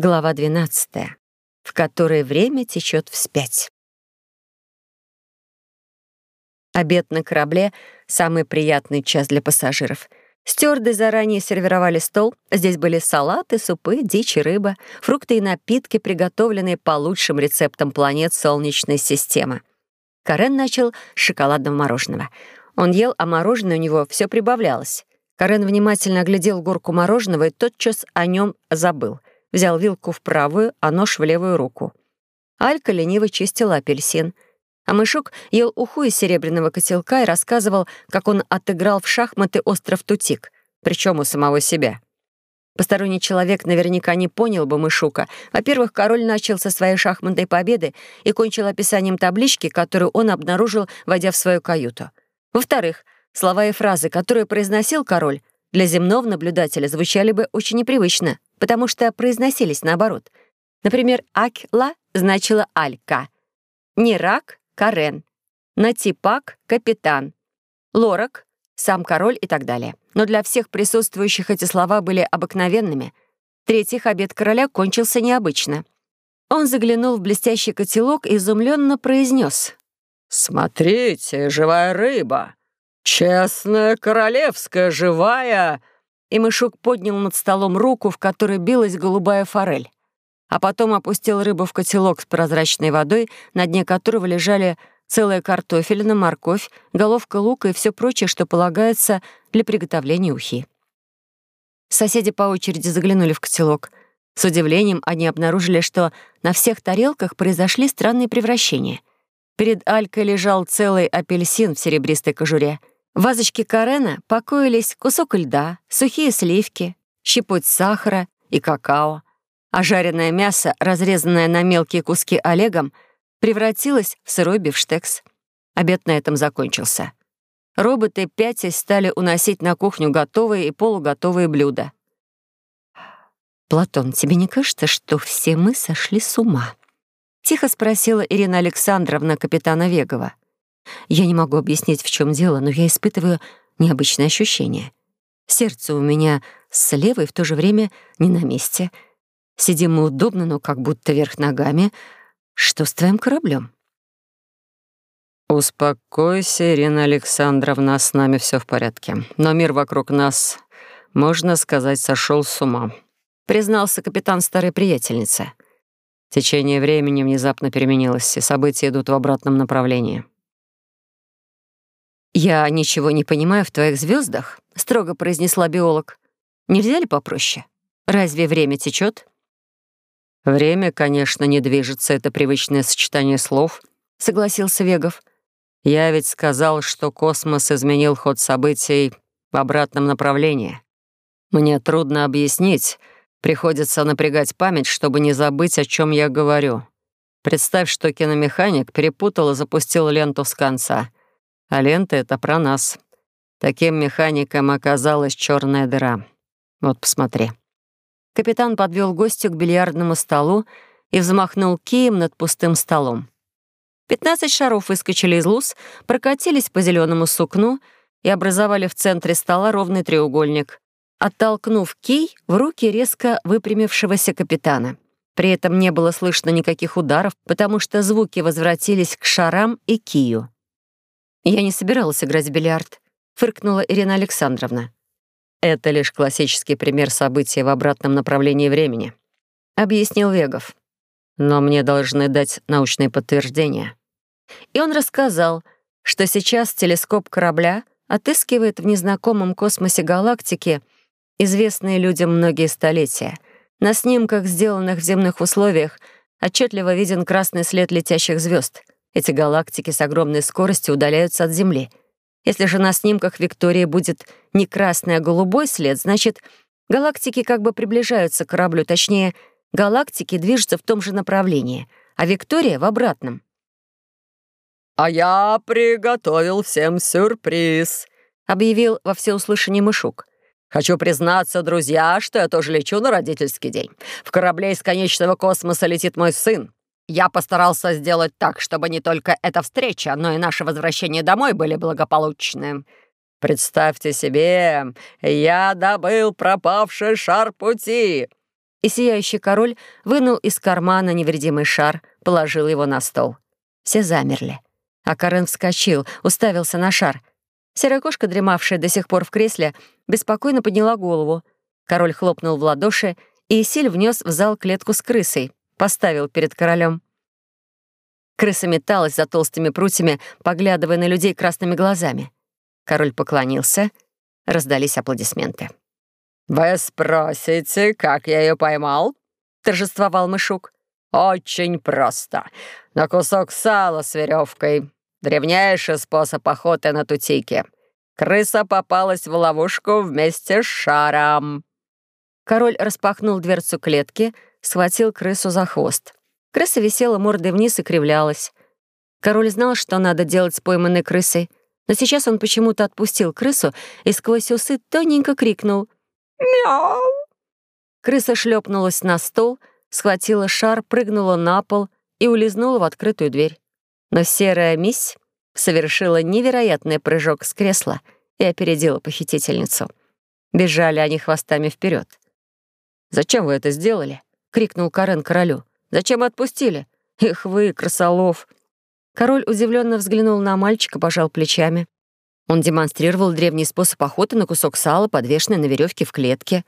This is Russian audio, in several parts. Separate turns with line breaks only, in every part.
Глава 12, в которой время течет вспять. Обед на корабле — самый приятный час для пассажиров. Стюарды заранее сервировали стол. Здесь были салаты, супы, дичь и рыба, фрукты и напитки, приготовленные по лучшим рецептам планет Солнечной системы. Карен начал с шоколадного мороженого. Он ел, а мороженое у него все прибавлялось. Карен внимательно оглядел горку мороженого и тотчас о нем забыл — взял вилку в правую, а нож в левую руку. Алька лениво чистила апельсин. А Мышук ел уху из серебряного котелка и рассказывал, как он отыграл в шахматы остров Тутик, причем у самого себя. Посторонний человек наверняка не понял бы Мышука. Во-первых, король начал со своей шахматной победы и кончил описанием таблички, которую он обнаружил, войдя в свою каюту. Во-вторых, слова и фразы, которые произносил король, для земного наблюдателя звучали бы очень непривычно, потому что произносились наоборот. Например, «акла» значило «алька», «нерак» — «карен», «натипак» — «капитан», «лорак» — «сам король» и так далее. Но для всех присутствующих эти слова были обыкновенными. В-третьих, обед короля кончился необычно. Он заглянул в блестящий котелок и изумленно произнес.
«Смотрите, живая рыба! «Честная королевская, живая!»
И Мышук поднял над столом руку, в которой билась голубая форель. А потом опустил рыбу в котелок с прозрачной водой, на дне которого лежали целая картофелина, морковь, головка лука и все прочее, что полагается для приготовления ухи. Соседи по очереди заглянули в котелок. С удивлением они обнаружили, что на всех тарелках произошли странные превращения. Перед Алькой лежал целый апельсин в серебристой кожуре — вазочке Карена покоились кусок льда, сухие сливки, щепоть сахара и какао, а жареное мясо, разрезанное на мелкие куски Олегом, превратилось в сырой бифштекс. Обед на этом закончился. Роботы пятясь стали уносить на кухню готовые и полуготовые блюда. «Платон, тебе не кажется, что все мы сошли с ума?» — тихо спросила Ирина Александровна капитана Вегова. Я не могу объяснить, в чем дело, но я испытываю необычное ощущение. Сердце у меня слева и в то же время не на месте. Сидим мы удобно, но как будто вверх ногами. Что с твоим кораблем?
«Успокойся, Ирина Александровна, с нами все в порядке. Но мир вокруг нас, можно сказать, сошел с ума», — признался капитан старой приятельницы. Течение времени внезапно переменилось, и события идут в обратном направлении.
«Я ничего не понимаю в твоих звездах, строго произнесла биолог. «Нельзя ли попроще? Разве время течет?
«Время, конечно, не движется, это привычное сочетание слов», — согласился Вегов. «Я ведь сказал, что космос изменил ход событий в обратном направлении. Мне трудно объяснить, приходится напрягать память, чтобы не забыть, о чем я говорю. Представь, что киномеханик перепутал и запустил ленту с конца — а лента — это про нас. Таким механиком оказалась черная дыра. Вот посмотри».
Капитан подвел гостя к бильярдному столу и взмахнул кием над пустым столом. Пятнадцать шаров выскочили из луз, прокатились по зеленому сукну и образовали в центре стола ровный треугольник, оттолкнув кий в руки резко выпрямившегося капитана. При этом не было слышно никаких ударов, потому что звуки возвратились к шарам и кию. «Я не собиралась играть в бильярд», — фыркнула Ирина Александровна.
«Это лишь классический пример события в обратном направлении времени», — объяснил Вегов. «Но мне должны дать научные подтверждения».
И он рассказал, что сейчас телескоп корабля отыскивает в незнакомом космосе галактики, известные людям многие столетия. На снимках, сделанных в земных условиях, отчетливо виден красный след летящих звезд — эти галактики с огромной скоростью удаляются от Земли. Если же на снимках Виктории будет не красный, а голубой след, значит, галактики как бы приближаются к кораблю, точнее, галактики движутся в том же направлении, а Виктория — в обратном.
«А я приготовил всем сюрприз», — объявил во всеуслышание Мышук. «Хочу признаться, друзья, что я тоже лечу на родительский день. В корабле из конечного космоса летит мой сын. Я постарался сделать так, чтобы не только эта встреча, но и наше возвращение домой были благополучны. Представьте себе, я добыл пропавший шар пути.
и сияющий король вынул из кармана невредимый шар, положил его на стол. Все замерли. А Карен вскочил, уставился на шар. Серая кошка, дремавшая до сих пор в кресле, беспокойно подняла голову. Король хлопнул в ладоши, и Исиль внес в зал клетку с крысой, поставил перед королем. Крыса металась за толстыми прутьями, поглядывая на людей красными глазами. Король поклонился, раздались аплодисменты.
«Вы спросите, как я ее поймал?» — торжествовал Мышук. «Очень просто. На кусок сала с веревкой. Древнейший способ охоты на тутики. Крыса попалась в ловушку вместе с шаром».
Король распахнул дверцу клетки, схватил крысу за хвост. Крыса висела мордой вниз и кривлялась. Король знал, что надо делать с пойманной крысой, но сейчас он почему-то отпустил крысу и сквозь усы тоненько крикнул «Мяу!». Крыса шлепнулась на стол, схватила шар, прыгнула на пол и улизнула в открытую дверь. Но серая мись совершила невероятный прыжок с кресла и опередила похитительницу. Бежали они хвостами вперед. «Зачем вы это сделали?» — крикнул Карен королю. «Зачем отпустили? Их вы, крысолов!» Король удивленно взглянул на мальчика, пожал плечами. Он демонстрировал древний способ охоты на кусок сала, подвешенный на веревке в клетке.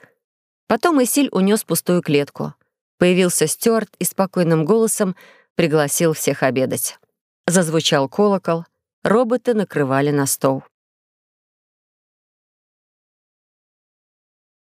Потом Исиль унес пустую клетку. Появился Стюарт и спокойным голосом пригласил всех обедать. Зазвучал колокол, роботы накрывали на стол.